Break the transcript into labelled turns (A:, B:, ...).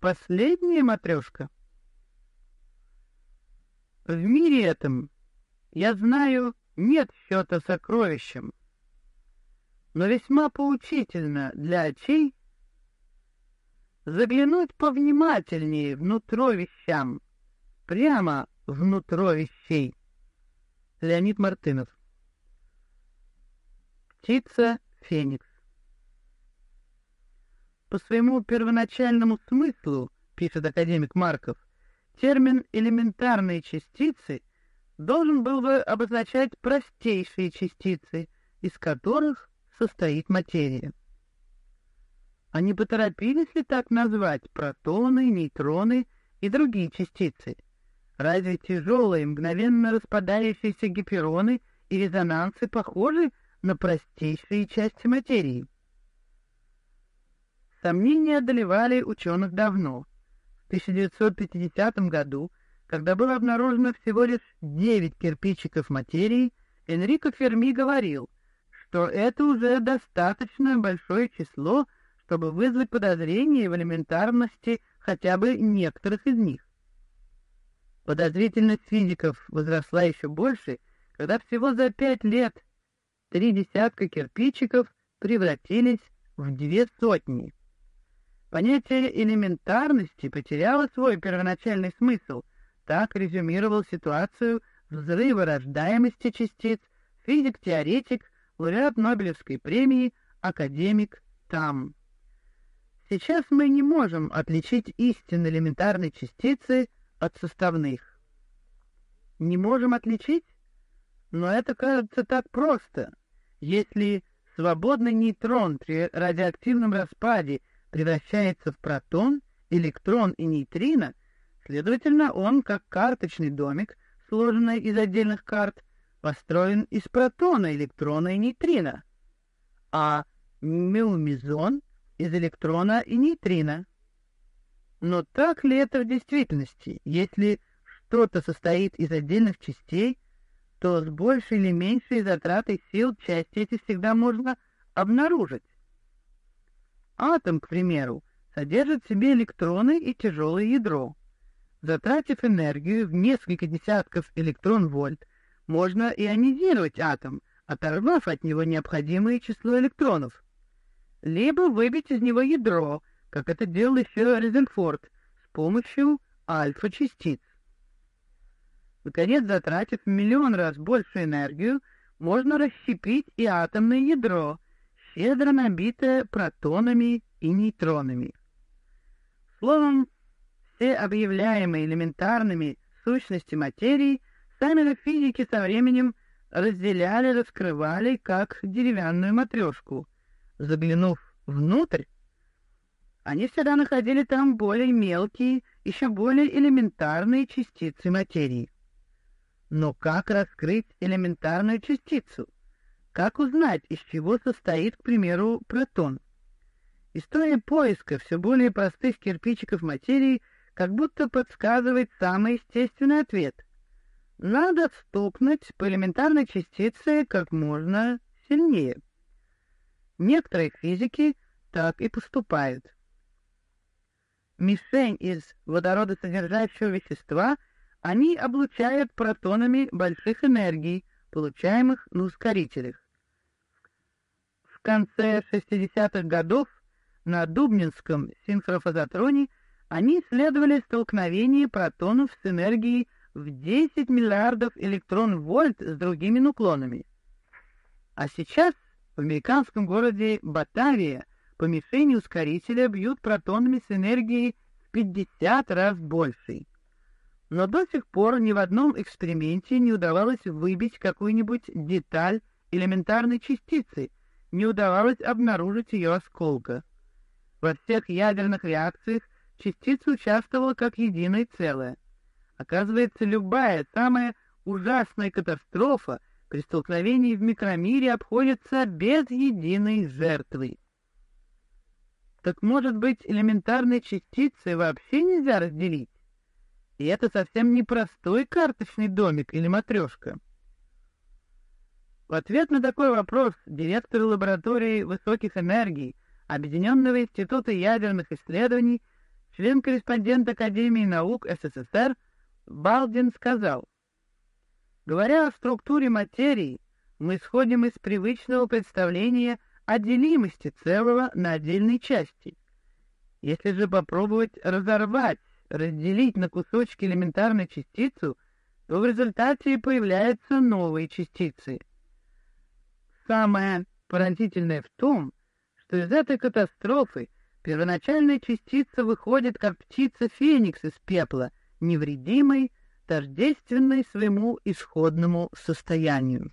A: последняя матрешка? В мире этом, я знаю, нет счета сокровищем, но весьма поучительно для очей заглянуть повнимательнее внутрь вещам, прямо внутрь вещей. Леонид Мартынов Птица Феникс По своему первоначальному смыслу, пишет академик Марков, термин «элементарные частицы» должен был бы обозначать простейшие частицы, из которых состоит материя. А не поторопились ли так назвать протоны, нейтроны и другие частицы? Разве тяжелые, мгновенно распадающиеся гипероны и резонансы похожи на простейшие части материи? Сомнения одолевали ученых давно. В 1950 году, когда было обнаружено всего лишь 9 кирпичиков материи, Энрико Ферми говорил, что это уже достаточно большое число, чтобы вызвать подозрение в элементарности хотя бы некоторых из них. Подозрительность физиков возросла еще больше, когда всего за пять лет три десятка кирпичиков превратились в две сотни. Понятие элементарности потеряло свой первоначальный смысл. Так резюмировал ситуацию взрыва рождаемости частиц физик-теоретик, лауреат Нобелевской премии, академик Там. Сейчас мы не можем отличить истинно элементарные частицы от составных. Не можем отличить? Но это кажется так просто. Если свободный нейтрон при радиоактивном распаде превращается в протон, электрон и нейтрино, следовательно, он, как карточный домик, сложенный из отдельных карт, построен из протона, электрона и нейтрино. А мюмизон из электрона и нейтрино. Но так ли это в действительности? Если что-то состоит из отдельных частей, то с большей или меньшей затратой сил части эти всегда можно обнаружить. Атом, к примеру, содержит в себе электроны и тяжелое ядро. Затратив энергию в несколько десятков электрон-вольт, можно ионизировать атом, оторвав от него необходимое число электронов либо выбить из него ядро, как это делал еще Резенфорд, с помощью альфа-частиц. Наконец, затратив миллион раз больше энергию, можно расщепить и атомное ядро, щедро набитое протонами и нейтронами. Словом, все объявляемые элементарными сущности материи сами физики со временем разделяли, раскрывали, как деревянную матрешку, Заглянув внутрь, они всегда находили там более мелкие, еще более элементарные частицы материи. Но как раскрыть элементарную частицу? Как узнать, из чего состоит, к примеру, протон? История поиска все более простых кирпичиков материи как будто подсказывает самый естественный ответ. Надо стукнуть по элементарной частице как можно сильнее. Некоторые физики так и поступают. Мишень из водородосодержащего вещества они облучают протонами больших энергий, получаемых на ускорителях. В конце 60-х годов на Дубнинском синхрофазотроне они исследовали столкновение протонов с энергией в 10 миллиардов электрон-вольт с другими нуклонами. А сейчас в американском городе Батавия по мишени ускорителя бьют протонами с энергией в 50 раз большей. Но до сих пор ни в одном эксперименте не удавалось выбить какую-нибудь деталь элементарной частицы, не удавалось обнаружить ее осколка. Во всех ядерных реакциях частица участвовала как единое целое. Оказывается, любая самая ужасная катастрофа при столкновении в микромире обходится без единой жертвы. Так может быть, элементарные частицы вообще нельзя разделить? И это совсем не простой карточный домик или матрешка. В ответ на такой вопрос директор лаборатории высоких энергий Объединенного института ядерных исследований член-корреспондент Академии наук СССР Балдин сказал, «Говоря о структуре материи, мы исходим из привычного представления о делимости целого на отдельные части. Если же попробовать разорвать, разделить на кусочки элементарную частицу, то в результате появляются новые частицы. Самое поразительное в том, что из этой катастрофы первоначальная частица выходит как птица Феникс из пепла, невредимой, тождественной своему исходному состоянию.